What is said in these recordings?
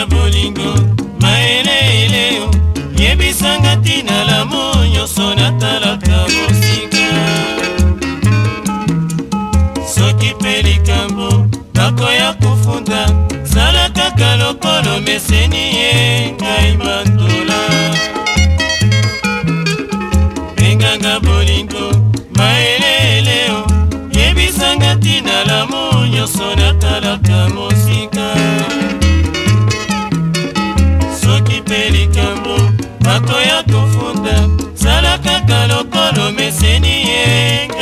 na bolingo mayeleele yo yebisanga ntina lamo nyonso natalaka mosika soki mpe likambo nakoya kofunda zala kaka lokolo meseni ye ngai mandola bato ya kofunda sala kaka lokolo meseni yenga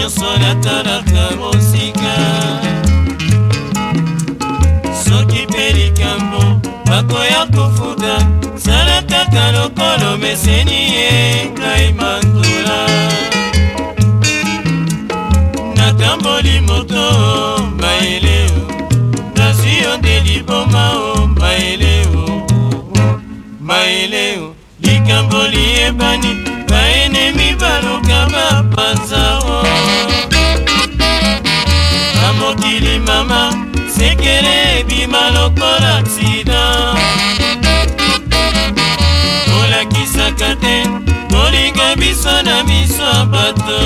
nyonso natalaka mosika soki mpe likambo bakoya kofuta sala kaka lokolo meseni ye ngai mandula nakamboli moto maele nazwi yo nde liboma o maele o maele o likambo liyebani baenemi baluka bapanza lokola aksidan olakisaka te molinga biso na miso ya bato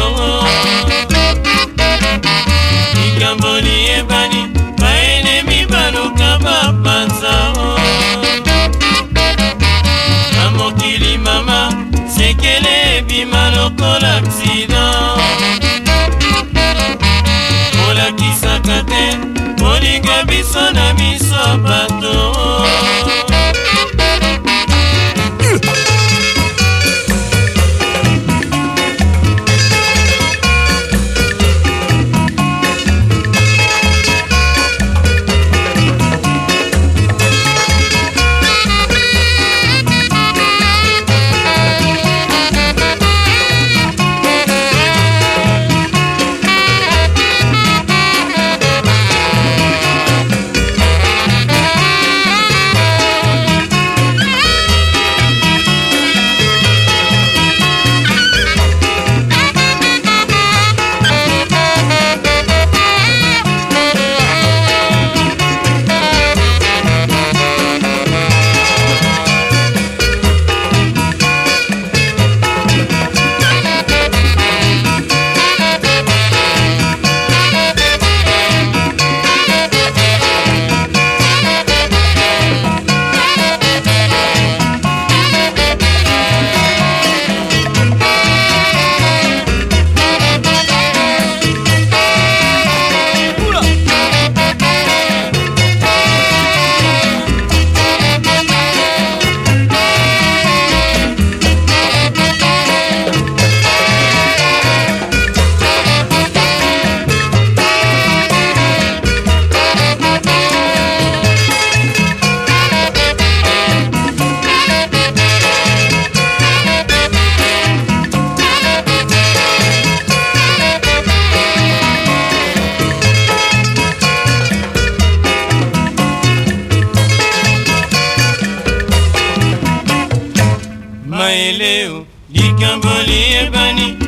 likambo liyebani baenemi baluka bapanza na mokili mama sekele ebima lokola aksidan olakisaka te molinga biso na miso eleo likambo Ebani.